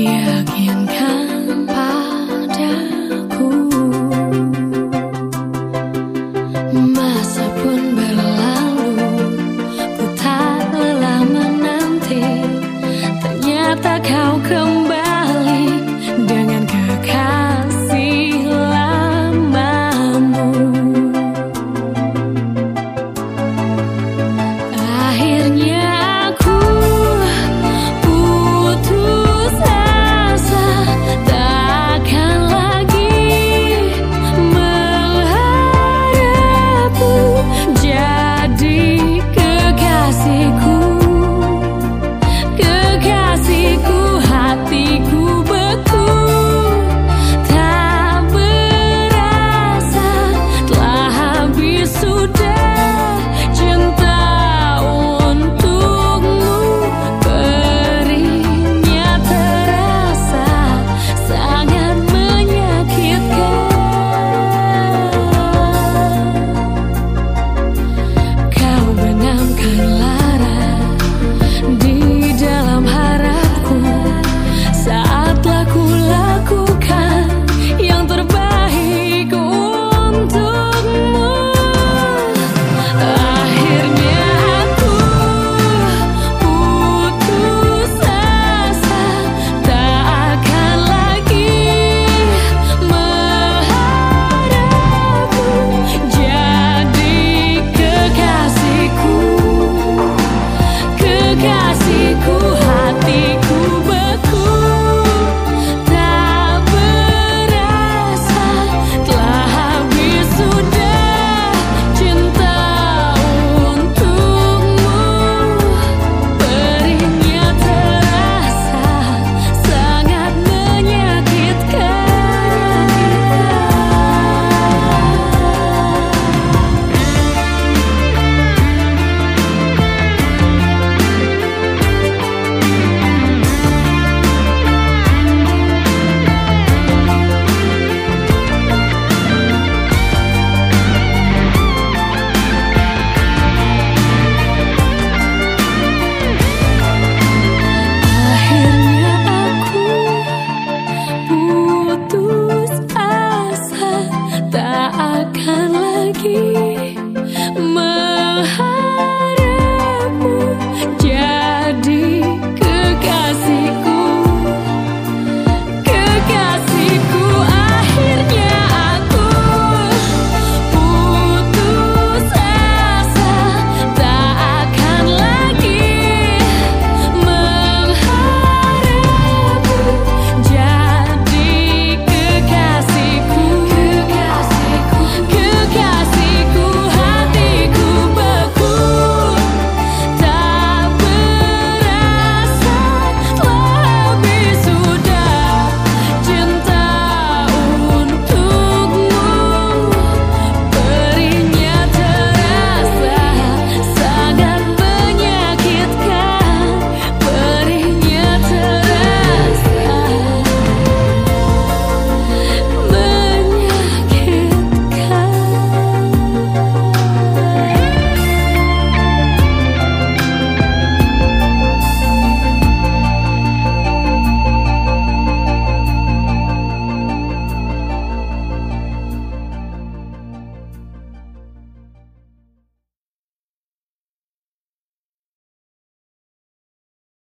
Yakinkan padaku. Masa pun berlalu.